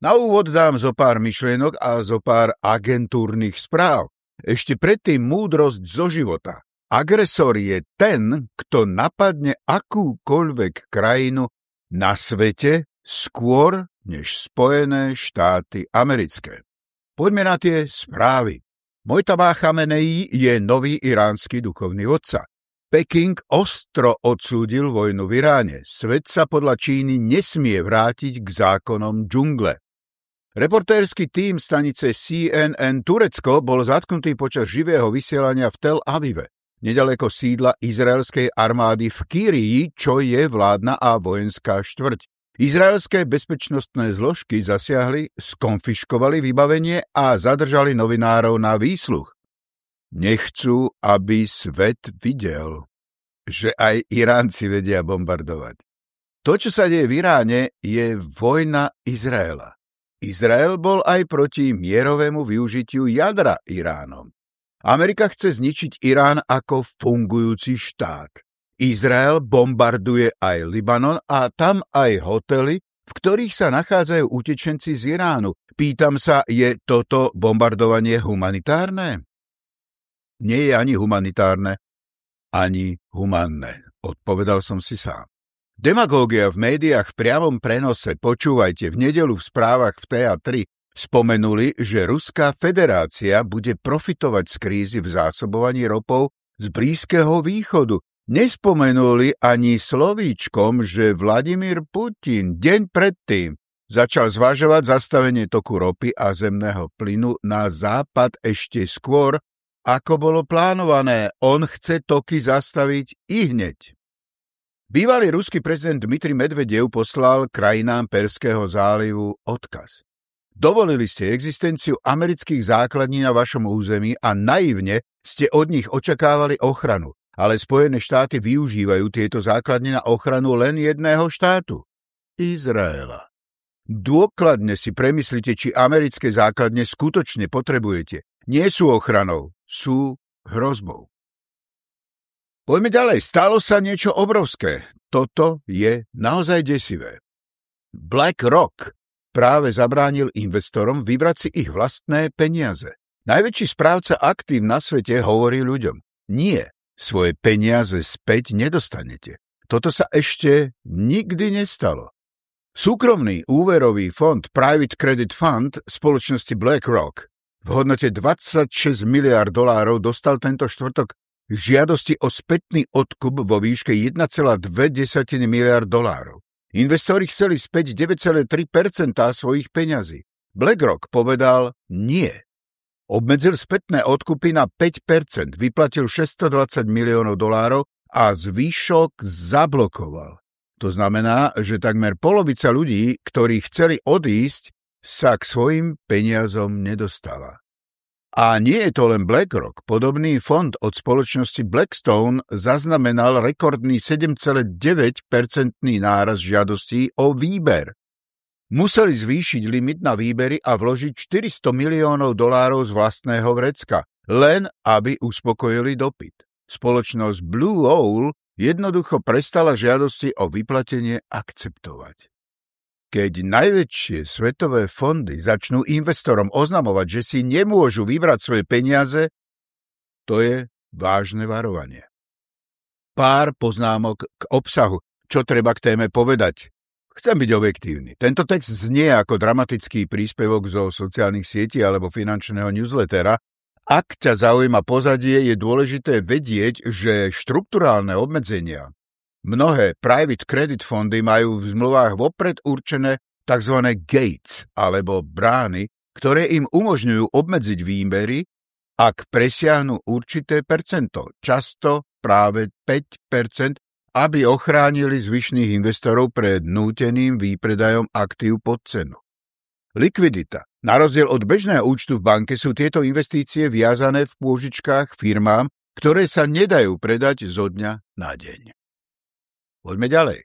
Na úvod dám zo pár myšlienok a zo pár agentúrnych správ. Ešte predtým múdrosť zo života. Agresor je ten, kto napadne akúkoľvek krajinu na svete skôr než Spojené štáty americké. Poďme na tie správy. Mojtaba Chamenei je nový iránsky duchovný vodca. Peking ostro odsúdil vojnu v Iráne. Svet sa podľa Číny nesmie vrátiť k zákonom džungle. Reportérsky tým stanice CNN Turecko bol zatknutý počas živého vysielania v Tel Avive, nedaleko sídla izraelskej armády v Kyrii, čo je vládna a vojenská štvrť. Izraelské bezpečnostné zložky zasiahli, skonfiškovali vybavenie a zadržali novinárov na výsluch. Nechcú, aby svet videl, že aj Iránci vedia bombardovať. To, čo sa deje v Iráne, je vojna Izraela. Izrael bol aj proti mierovému využitiu jadra Iránom. Amerika chce zničiť Irán ako fungujúci štát. Izrael bombarduje aj Libanon a tam aj hotely, v ktorých sa nachádzajú utečenci z Iránu. Pýtam sa, je toto bombardovanie humanitárne? Nie je ani humanitárne, ani humanné, odpovedal som si sám. Demagógia v médiách v priamom prenose, počúvajte, v nedelu v správach v TA3 spomenuli, že Ruská federácia bude profitovať z krízy v zásobovaní ropou z Blízkeho východu. Nespomenuli ani slovíčkom, že Vladimír Putin deň predtým začal zvažovať zastavenie toku ropy a zemného plynu na západ ešte skôr, ako bolo plánované. On chce toky zastaviť i hneď. Bývalý ruský prezident Dmitri Medvedev poslal krajinám Perského zálivu odkaz. Dovolili ste existenciu amerických základní na vašom území a naivne ste od nich očakávali ochranu, ale Spojené štáty využívajú tieto základne na ochranu len jedného štátu – Izraela. Dôkladne si premyslite, či americké základne skutočne potrebujete. Nie sú ochranou, sú hrozbou. Poďme ďalej. Stalo sa niečo obrovské. Toto je naozaj desivé. BlackRock práve zabránil investorom vybrať si ich vlastné peniaze. Najväčší správca aktív na svete hovorí ľuďom, nie, svoje peniaze späť nedostanete. Toto sa ešte nikdy nestalo. Súkromný úverový fond Private Credit Fund spoločnosti BlackRock v hodnote 26 miliard dolárov dostal tento štvrtok žiadosti o spätný odkup vo výške 1,2 miliard dolárov. Investori chceli späť 9,3% svojich peňazí. BlackRock povedal nie. Obmedzil spätné odkupy na 5%, vyplatil 620 miliónov dolárov a zvýšok zablokoval. To znamená, že takmer polovica ľudí, ktorí chceli odísť, sa k svojim peniazom nedostala. A nie je to len BlackRock. Podobný fond od spoločnosti Blackstone zaznamenal rekordný 7,9-percentný náraz žiadostí o výber. Museli zvýšiť limit na výbery a vložiť 400 miliónov dolárov z vlastného vrecka, len aby uspokojili dopyt. Spoločnosť Blue Owl jednoducho prestala žiadosti o vyplatenie akceptovať. Keď najväčšie svetové fondy začnú investorom oznamovať, že si nemôžu vybrať svoje peniaze, to je vážne varovanie. Pár poznámok k obsahu, čo treba k téme povedať. Chcem byť objektívny. Tento text znie ako dramatický príspevok zo sociálnych sietí alebo finančného newslettera. Ak ťa zaujíma pozadie, je dôležité vedieť, že štrukturálne obmedzenia, Mnohé private credit fondy majú v zmluvách vopred určené tzv. gates alebo brány, ktoré im umožňujú obmedziť výbery, ak presiahnu určité percento, často práve 5%, aby ochránili zvyšných investorov pred núteným výpredajom aktív pod cenu. Likvidita. Na rozdiel od bežného účtu v banke sú tieto investície viazané v pôžičkách firmám, ktoré sa nedajú predať zo dňa na deň. Poďme ďalej.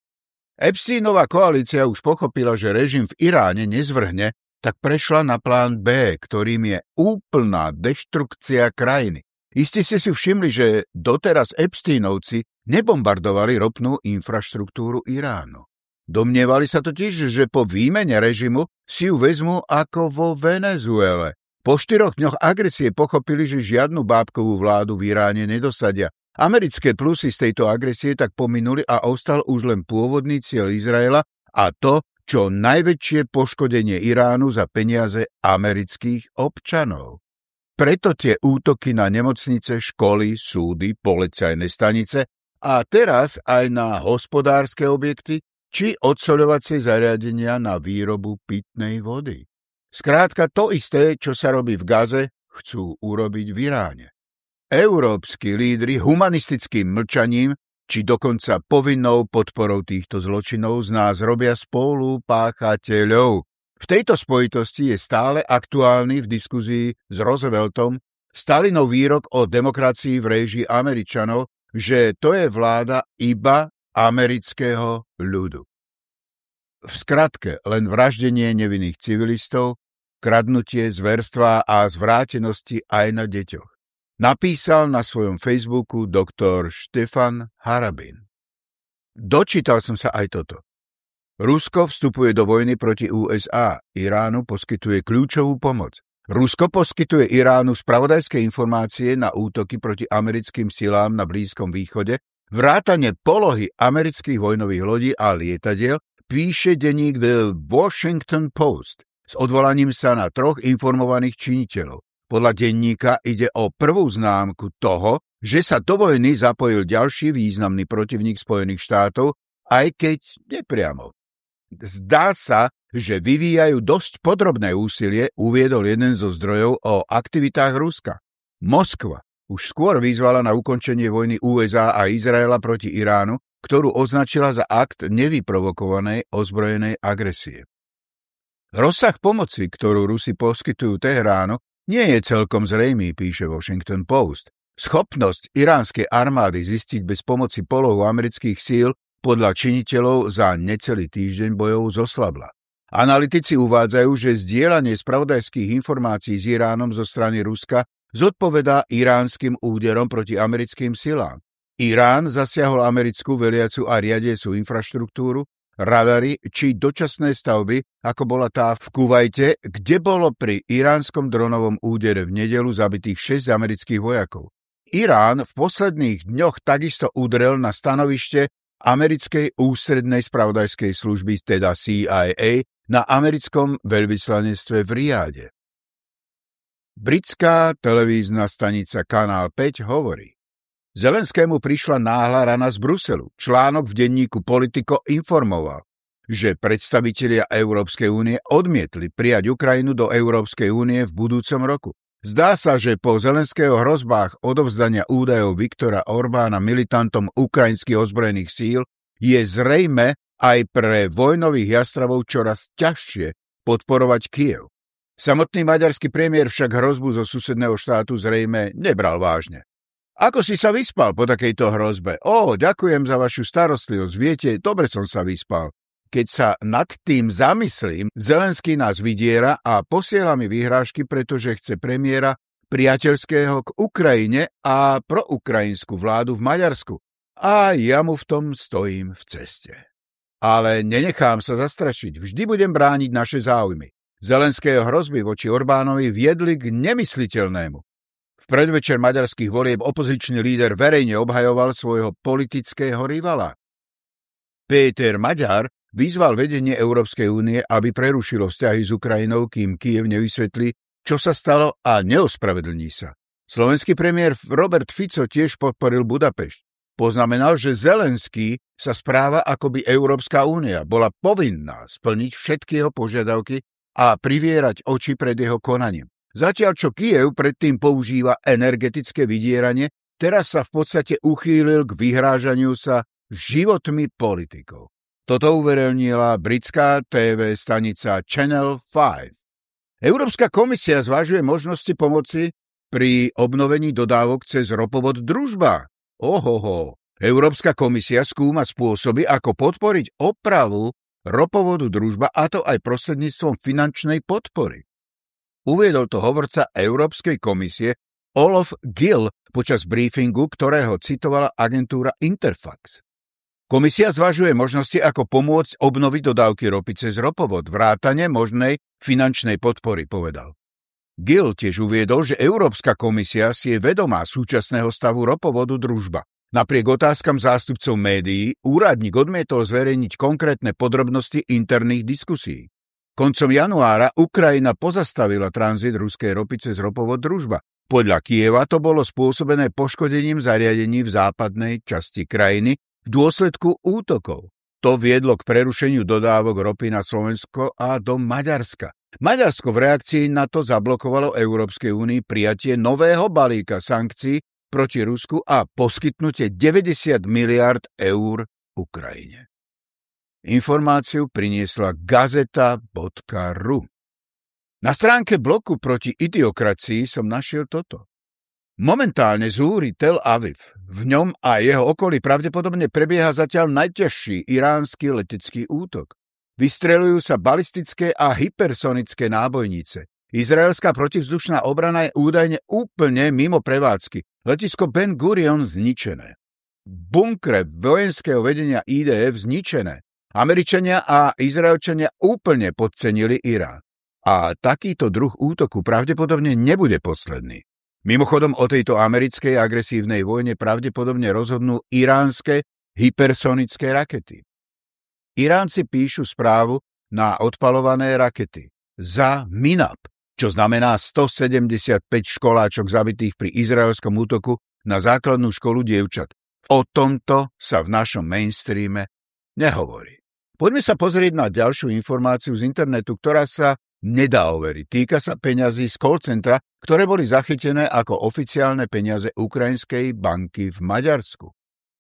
Epsteinová koalícia už pochopila, že režim v Iráne nezvrhne, tak prešla na plán B, ktorým je úplná deštrukcia krajiny. Isti ste si všimli, že doteraz Epsteinovci nebombardovali ropnú infraštruktúru Iránu. Domnievali sa totiž, že po výmene režimu si ju vezmu ako vo Venezuele. Po štyroch dňoch agresie pochopili, že žiadnu bábkovú vládu v Iráne nedosadia. Americké plusy z tejto agresie tak pominuli a ostal už len pôvodný cieľ Izraela a to, čo najväčšie poškodenie Iránu za peniaze amerických občanov. Preto tie útoky na nemocnice, školy, súdy, policajné stanice a teraz aj na hospodárske objekty či odsoľovacie zariadenia na výrobu pitnej vody. Skrátka to isté, čo sa robí v Gaze, chcú urobiť v Iráne. Európsky lídry humanistickým mlčaním či dokonca povinnou podporou týchto zločinov z nás robia spolu páchateľov. V tejto spojitosti je stále aktuálny v diskuzii s Rooseveltom Stalinov výrok o demokracii v réžii Američanov, že to je vláda iba amerického ľudu. V skratke len vraždenie nevinných civilistov, kradnutie, zverstva a zvrátenosti aj na deťoch. Napísal na svojom Facebooku doktor Štefan Harabin. Dočítal som sa aj toto. Rusko vstupuje do vojny proti USA. Iránu poskytuje kľúčovú pomoc. Rusko poskytuje Iránu spravodajské informácie na útoky proti americkým silám na Blízkom východe, vrátane polohy amerických vojnových lodí a lietadiel, píše denník The Washington Post s odvolaním sa na troch informovaných činiteľov. Podľa denníka ide o prvú známku toho, že sa do vojny zapojil ďalší významný protivník Spojených štátov, aj keď nepriamo. Zdá sa, že vyvíjajú dosť podrobné úsilie, uviedol jeden zo zdrojov o aktivitách Ruska. Moskva už skôr vyzvala na ukončenie vojny USA a Izraela proti Iránu, ktorú označila za akt nevyprovokovanej ozbrojenej agresie. Rozsah pomoci, ktorú Rusi poskytujú Teheránu, nie je celkom zrejmý, píše Washington Post. Schopnosť iránskej armády zistiť bez pomoci polohu amerických síl podľa činiteľov za necelý týždeň bojov zoslabla. Analytici uvádzajú, že zdieľanie spravodajských informácií s Iránom zo strany Ruska zodpovedá iránskym úderom proti americkým silám. Irán zasiahol americkú veliacu a riadiacu infraštruktúru, radary či dočasné stavby, ako bola tá v Kuvajte, kde bolo pri iránskom dronovom údere v nedelu zabitých 6 amerických vojakov. Irán v posledných dňoch takisto udrel na stanovište americkej ústrednej spravodajskej služby, teda CIA, na americkom veľvyslanectve v Riade. Britská televízna stanica Kanál 5 hovorí, Zelenskému prišla náhla rana z Bruselu. Článok v denníku Politico informoval, že predstavitelia Európskej únie odmietli prijať Ukrajinu do Európskej únie v budúcom roku. Zdá sa, že po Zelenského hrozbách odovzdania údajov Viktora Orbána militantom ukrajinských ozbrojených síl je zrejme aj pre vojnových jastravov čoraz ťažšie podporovať Kiev. Samotný maďarský premiér však hrozbu zo susedného štátu zrejme nebral vážne. Ako si sa vyspal po takejto hrozbe? Ó, ďakujem za vašu starostlivosť. Viete, dobre som sa vyspal. Keď sa nad tým zamyslím, Zelenský nás vydiera a posiela mi vyhrážky, pretože chce premiéra priateľského k Ukrajine a proukrajinskú vládu v Maďarsku. A ja mu v tom stojím v ceste. Ale nenechám sa zastrašiť, vždy budem brániť naše záujmy. Zelenského hrozby voči Orbánovi viedli k nemysliteľnému. V predvečer maďarských volieb opozičný líder verejne obhajoval svojho politického rivala. Péter Maďar vyzval vedenie Európskej únie, aby prerušilo vzťahy s Ukrajinou, kým Kiev nevysvetlí, čo sa stalo a neospravedlní sa. Slovenský premiér Robert Fico tiež podporil Budapešť. Poznamenal, že Zelenský sa správa, ako by Európska únia bola povinná splniť všetky jeho požiadavky a privierať oči pred jeho konaním. Zatiaľ, čo Kiev predtým používa energetické vydieranie, teraz sa v podstate uchýlil k vyhrážaniu sa životmi politikov. Toto uverejnila britská TV stanica Channel 5. Európska komisia zvážuje možnosti pomoci pri obnovení dodávok cez ropovod Družba. Ohoho. Európska komisia skúma spôsoby, ako podporiť opravu ropovodu Družba, a to aj prostredníctvom finančnej podpory. Uviedol to hovorca Európskej komisie Olof Gill počas briefingu, ktorého citovala agentúra Interfax. Komisia zvažuje možnosti, ako pomôcť obnoviť dodávky ropy cez ropovod, vrátane možnej finančnej podpory, povedal. Gill tiež uviedol, že Európska komisia si je vedomá súčasného stavu ropovodu družba. Napriek otázkam zástupcov médií, úradník odmietol zverejniť konkrétne podrobnosti interných diskusí. Koncom januára Ukrajina pozastavila tranzit ruskej ropy cez ropovod družba. Podľa Kieva to bolo spôsobené poškodením zariadení v západnej časti krajiny v dôsledku útokov. To viedlo k prerušeniu dodávok ropy na Slovensko a do Maďarska. Maďarsko v reakcii na to zablokovalo Európskej únii prijatie nového balíka sankcií proti Rusku a poskytnutie 90 miliard eur Ukrajine. Informáciu priniesla gazeta.ru. Na stránke bloku proti idiokracii som našiel toto. Momentálne zúri Tel Aviv. V ňom a jeho okolí pravdepodobne prebieha zatiaľ najťažší iránsky letecký útok. Vystrelujú sa balistické a hypersonické nábojnice. Izraelská protivzdušná obrana je údajne úplne mimo prevádzky. Letisko Ben Gurion zničené. Bunkre vojenského vedenia IDF zničené. Američania a Izraelčania úplne podcenili Irán. A takýto druh útoku pravdepodobne nebude posledný. Mimochodom o tejto americkej agresívnej vojne pravdepodobne rozhodnú iránske hypersonické rakety. Iránci píšu správu na odpalované rakety za MINAP, čo znamená 175 školáčok zabitých pri izraelskom útoku na základnú školu dievčat. O tomto sa v našom mainstreame nehovorí. Poďme sa pozrieť na ďalšiu informáciu z internetu, ktorá sa nedá overiť. Týka sa peňazí z call centra, ktoré boli zachytené ako oficiálne peniaze Ukrajinskej banky v Maďarsku.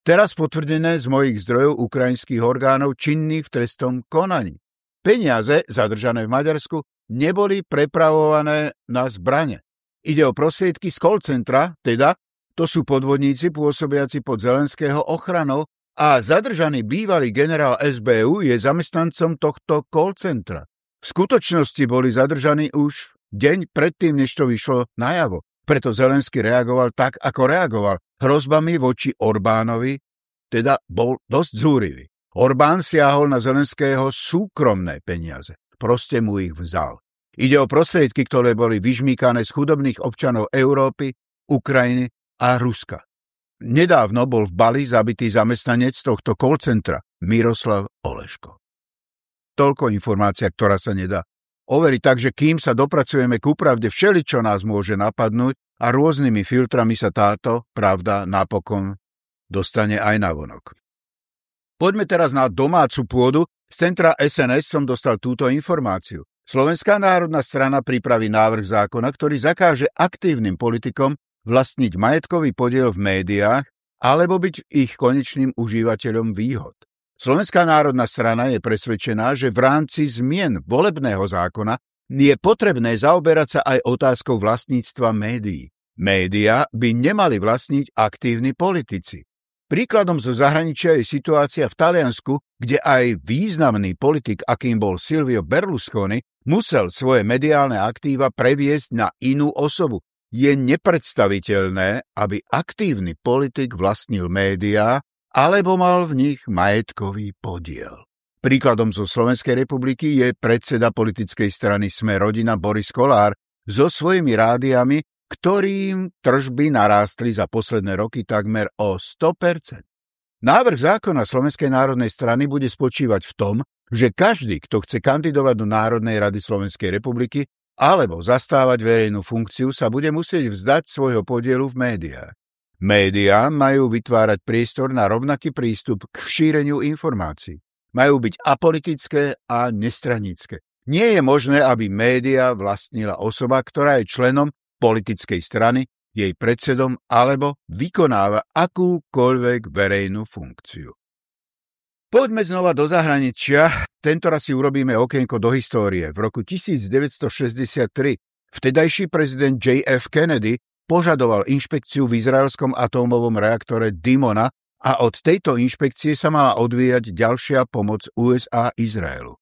Teraz potvrdené z mojich zdrojov ukrajinských orgánov činných v trestom konaní. Peniaze zadržané v Maďarsku neboli prepravované na zbrane. Ide o prostriedky z call centra, teda to sú podvodníci pôsobiaci pod Zelenského ochranou a zadržaný bývalý generál SBU je zamestnancom tohto call centra. V skutočnosti boli zadržaní už deň predtým, než to vyšlo najavo. Preto Zelensky reagoval tak, ako reagoval. Hrozbami voči Orbánovi, teda bol dosť zúrivý. Orbán siahol na Zelenského súkromné peniaze. Proste mu ich vzal. Ide o prostriedky, ktoré boli vyžmíkané z chudobných občanov Európy, Ukrajiny a Ruska. Nedávno bol v Bali zabitý zamestnanec tohto call centra Miroslav Oleško toľko informácia, ktorá sa nedá overiť. Takže kým sa dopracujeme k úpravde, všeli, čo nás môže napadnúť a rôznymi filtrami sa táto pravda napokon dostane aj na vonok. Poďme teraz na domácu pôdu. Z centra SNS som dostal túto informáciu. Slovenská národná strana pripraví návrh zákona, ktorý zakáže aktívnym politikom vlastniť majetkový podiel v médiách alebo byť ich konečným užívateľom výhod. Slovenská národná strana je presvedčená, že v rámci zmien volebného zákona je potrebné zaoberať sa aj otázkou vlastníctva médií. Média by nemali vlastniť aktívni politici. Príkladom zo zahraničia je situácia v Taliansku, kde aj významný politik, akým bol Silvio Berlusconi, musel svoje mediálne aktíva previesť na inú osobu. Je nepredstaviteľné, aby aktívny politik vlastnil médiá alebo mal v nich majetkový podiel. Príkladom zo Slovenskej republiky je predseda politickej strany Sme rodina Boris Kolár so svojimi rádiami, ktorým tržby narástli za posledné roky takmer o 100%. Návrh zákona Slovenskej národnej strany bude spočívať v tom, že každý, kto chce kandidovať do Národnej rady Slovenskej republiky alebo zastávať verejnú funkciu, sa bude musieť vzdať svojho podielu v médiách. Média majú vytvárať priestor na rovnaký prístup k šíreniu informácií. Majú byť apolitické a nestranické. Nie je možné, aby média vlastnila osoba, ktorá je členom politickej strany, jej predsedom alebo vykonáva akúkoľvek verejnú funkciu. Poďme znova do zahraničia. Tento raz si urobíme okienko do histórie. V roku 1963 vtedajší prezident J.F. Kennedy požadoval inšpekciu v izraelskom atómovom reaktore Dimona a od tejto inšpekcie sa mala odvíjať ďalšia pomoc USA Izraelu.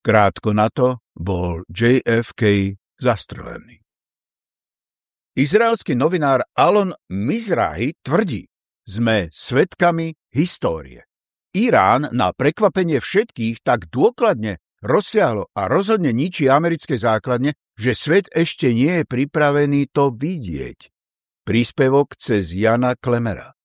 Krátko na to bol JFK zastrelený. Izraelský novinár Alon Mizrahi tvrdí, sme svetkami histórie. Irán na prekvapenie všetkých tak dôkladne rozsiahlo a rozhodne ničí americké základne, že svet ešte nie je pripravený to vidieť. Príspevok cez Jana Klemera.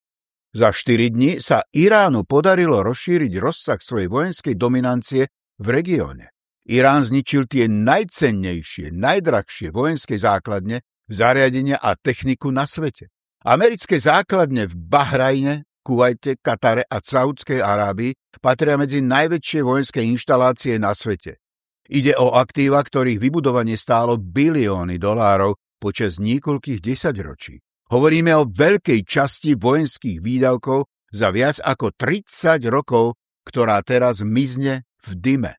Za 4 dní sa Iránu podarilo rozšíriť rozsah svojej vojenskej dominancie v regióne. Irán zničil tie najcennejšie, najdrahšie vojenské základne, zariadenia a techniku na svete. Americké základne v Bahrajne, Kuvajte, Katare a Saudskej Arábii patria medzi najväčšie vojenské inštalácie na svete. Ide o aktíva, ktorých vybudovanie stálo bilióny dolárov počas niekoľkých desaťročí. Hovoríme o veľkej časti vojenských výdavkov za viac ako 30 rokov, ktorá teraz mizne v dime.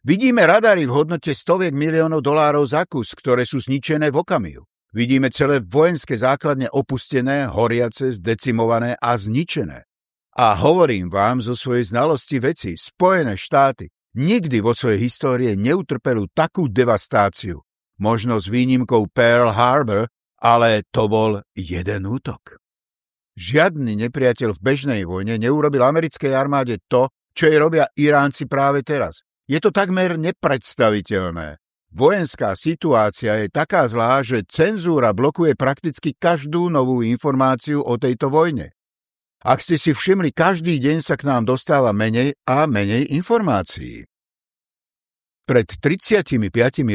Vidíme radary v hodnote stoviek miliónov dolárov za kus, ktoré sú zničené v okamihu. Vidíme celé vojenské základne opustené, horiace, zdecimované a zničené. A hovorím vám zo svojej znalosti veci, Spojené štáty nikdy vo svojej histórie neutrpelú takú devastáciu. Možno s výnimkou Pearl Harbor, ale to bol jeden útok. Žiadny nepriateľ v bežnej vojne neurobil americkej armáde to, čo jej robia Iránci práve teraz. Je to takmer nepredstaviteľné. Vojenská situácia je taká zlá, že cenzúra blokuje prakticky každú novú informáciu o tejto vojne. Ak ste si všimli, každý deň sa k nám dostáva menej a menej informácií. Pred 35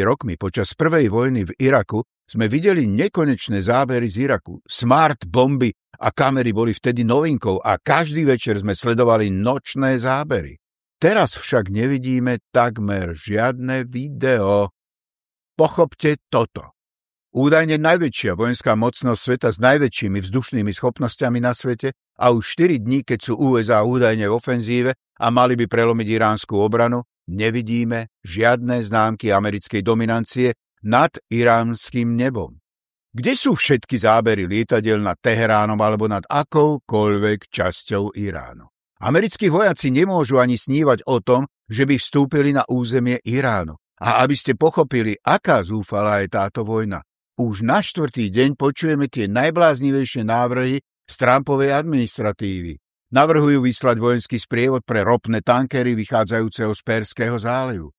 rokmi počas prvej vojny v Iraku sme videli nekonečné zábery z Iraku. Smart bomby a kamery boli vtedy novinkou a každý večer sme sledovali nočné zábery. Teraz však nevidíme takmer žiadne video. Pochopte toto. Údajne najväčšia vojenská mocnosť sveta s najväčšími vzdušnými schopnosťami na svete a už 4 dní, keď sú USA údajne v ofenzíve a mali by prelomiť iránsku obranu, nevidíme žiadne známky americkej dominancie nad iránskym nebom. Kde sú všetky zábery lietadiel nad Teheránom alebo nad akoukoľvek časťou Iránu? Americkí vojaci nemôžu ani snívať o tom, že by vstúpili na územie Iránu. A aby ste pochopili, aká zúfalá je táto vojna, už na štvrtý deň počujeme tie najbláznivejšie návrhy z Trumpovej administratívy. Navrhujú vyslať vojenský sprievod pre ropné tankery vychádzajúceho z Perského zálivu.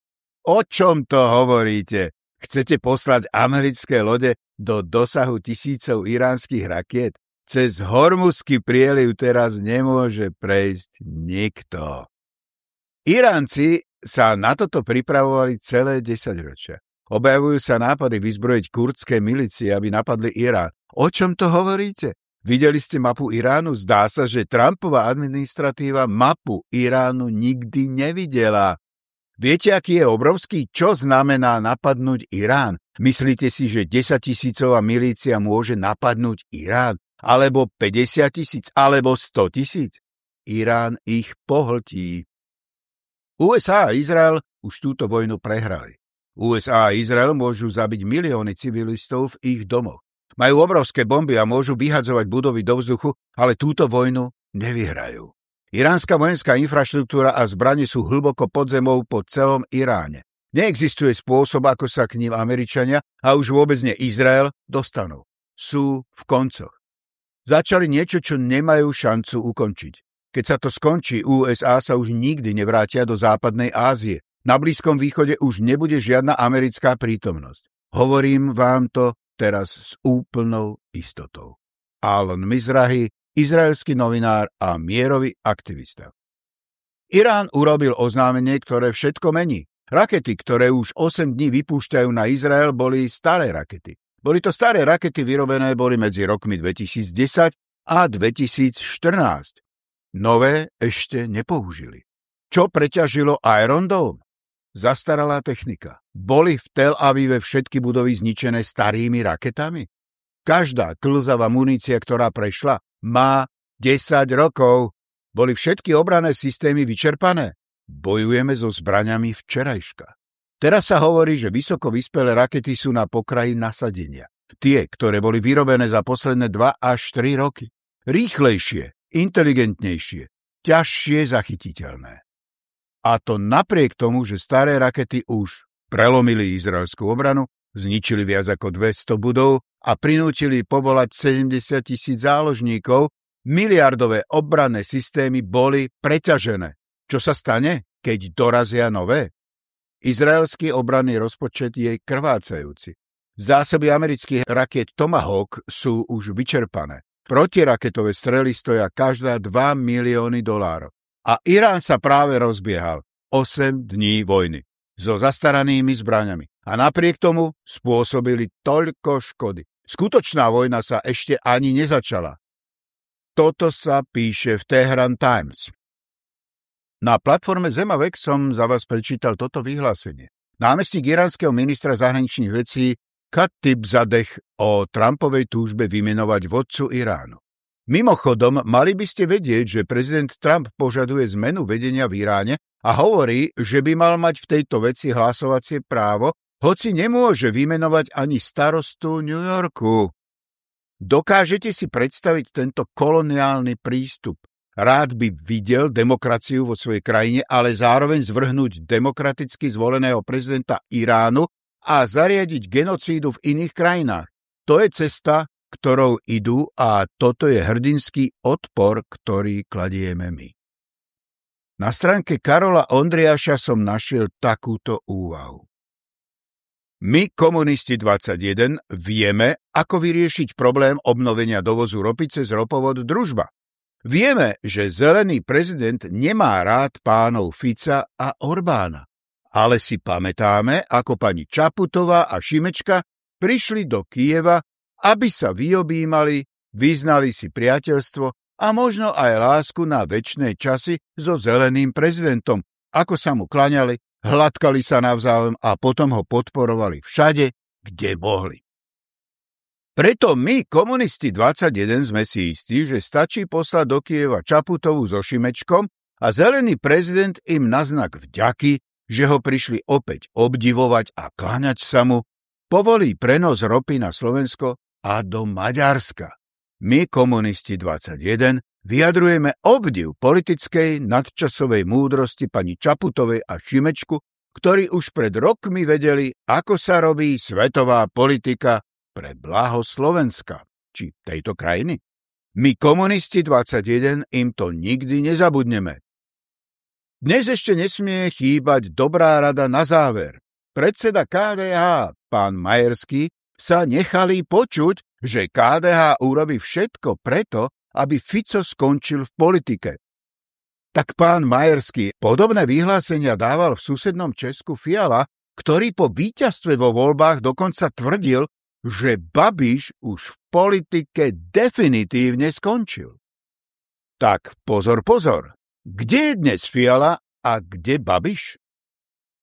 O čom to hovoríte? Chcete poslať americké lode do dosahu tisícov iránskych rakiet? Cez Hormuzský prieliv teraz nemôže prejsť nikto. Iránci sa na toto pripravovali celé desaťročia. Objavujú sa nápady vyzbrojiť kurdské milície, aby napadli Irán. O čom to hovoríte? Videli ste mapu Iránu? Zdá sa, že Trumpová administratíva mapu Iránu nikdy nevidela. Viete, aký je obrovský? Čo znamená napadnúť Irán? Myslíte si, že 10 tisícová milícia môže napadnúť Irán? Alebo 50 tisíc? Alebo 100 tisíc? Irán ich pohltí. USA a Izrael už túto vojnu prehrali. USA a Izrael môžu zabiť milióny civilistov v ich domoch. Majú obrovské bomby a môžu vyhadzovať budovy do vzduchu, ale túto vojnu nevyhrajú. Iránska vojenská infraštruktúra a zbranie sú hlboko pod zemou po celom Iráne. Neexistuje spôsob, ako sa k ním Američania a už vôbec nie Izrael dostanú. Sú v koncoch. Začali niečo, čo nemajú šancu ukončiť. Keď sa to skončí, USA sa už nikdy nevrátia do západnej Ázie. Na Blízkom východe už nebude žiadna americká prítomnosť. Hovorím vám to teraz s úplnou istotou. Alon Mizrahi, izraelský novinár a mierový aktivista. Irán urobil oznámenie, ktoré všetko mení. Rakety, ktoré už 8 dní vypúšťajú na Izrael, boli staré rakety. Boli to staré rakety vyrobené boli medzi rokmi 2010 a 2014. Nové ešte nepoužili. Čo preťažilo Iron Dome? Zastaralá technika. Boli v Tel Avive všetky budovy zničené starými raketami? Každá klzavá munícia, ktorá prešla, má 10 rokov. Boli všetky obrané systémy vyčerpané? Bojujeme so zbraňami včerajška. Teraz sa hovorí, že vysoko vyspelé rakety sú na pokraji nasadenia. Tie, ktoré boli vyrobené za posledné 2 až 3 roky. Rýchlejšie, inteligentnejšie, ťažšie zachytiteľné. A to napriek tomu, že staré rakety už prelomili izraelskú obranu, zničili viac ako 200 budov a prinútili povolať 70 tisíc záložníkov, miliardové obranné systémy boli preťažené. Čo sa stane, keď dorazia nové? Izraelský obranný rozpočet je krvácajúci. Zásoby amerických raket Tomahawk sú už vyčerpané. Protiraketové strely stoja každá 2 milióny dolárov. A Irán sa práve rozbiehal. 8 dní vojny. So zastaranými zbraňami. A napriek tomu spôsobili toľko škody. Skutočná vojna sa ešte ani nezačala. Toto sa píše v Tehran Times. Na platforme Zemavek som za vás prečítal toto vyhlásenie. Námestník iránskeho ministra zahraničných vecí Khatib Zadeh o Trumpovej túžbe vymenovať vodcu Iránu. Mimochodom, mali by ste vedieť, že prezident Trump požaduje zmenu vedenia v Iráne a hovorí, že by mal mať v tejto veci hlasovacie právo, hoci nemôže vymenovať ani starostu New Yorku. Dokážete si predstaviť tento koloniálny prístup? Rád by videl demokraciu vo svojej krajine, ale zároveň zvrhnúť demokraticky zvoleného prezidenta Iránu a zariadiť genocídu v iných krajinách. To je cesta, ktorou idú a toto je hrdinský odpor, ktorý kladieme my. Na stránke Karola Ondriaša som našiel takúto úvahu. My, komunisti 21, vieme, ako vyriešiť problém obnovenia dovozu ropy cez ropovod Družba. Vieme, že zelený prezident nemá rád pánov Fica a Orbána ale si pamätáme, ako pani Čaputová a Šimečka prišli do Kieva, aby sa vyobímali, vyznali si priateľstvo a možno aj lásku na väčšie časy so zeleným prezidentom, ako sa mu klaňali, hladkali sa navzájom a potom ho podporovali všade, kde mohli. Preto my, komunisti 21, sme si istí, že stačí poslať do Kieva Čaputovu so Šimečkom a zelený prezident im na znak vďaky že ho prišli opäť obdivovať a kláňať sa mu, povolí prenos ropy na Slovensko a do Maďarska. My, komunisti 21, vyjadrujeme obdiv politickej nadčasovej múdrosti pani Čaputovej a Šimečku, ktorí už pred rokmi vedeli, ako sa robí svetová politika pre blaho Slovenska, či tejto krajiny. My, komunisti 21, im to nikdy nezabudneme. Dnes ešte nesmie chýbať dobrá rada na záver. Predseda KDH, pán Majerský, sa nechali počuť, že KDH urobí všetko preto, aby Fico skončil v politike. Tak pán Majerský podobné vyhlásenia dával v susednom Česku Fiala, ktorý po víťazstve vo voľbách dokonca tvrdil, že Babiš už v politike definitívne skončil. Tak pozor, pozor. Kde je dnes Fiala a kde Babiš?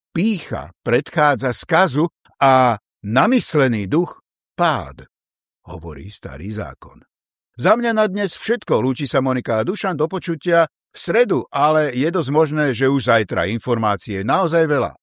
Pícha predchádza skazu a namyslený duch pád, hovorí starý zákon. Za mňa na dnes všetko. Lúči sa Monika a Dušan do počutia v stredu, ale je dosť možné, že už zajtra informácie naozaj veľa.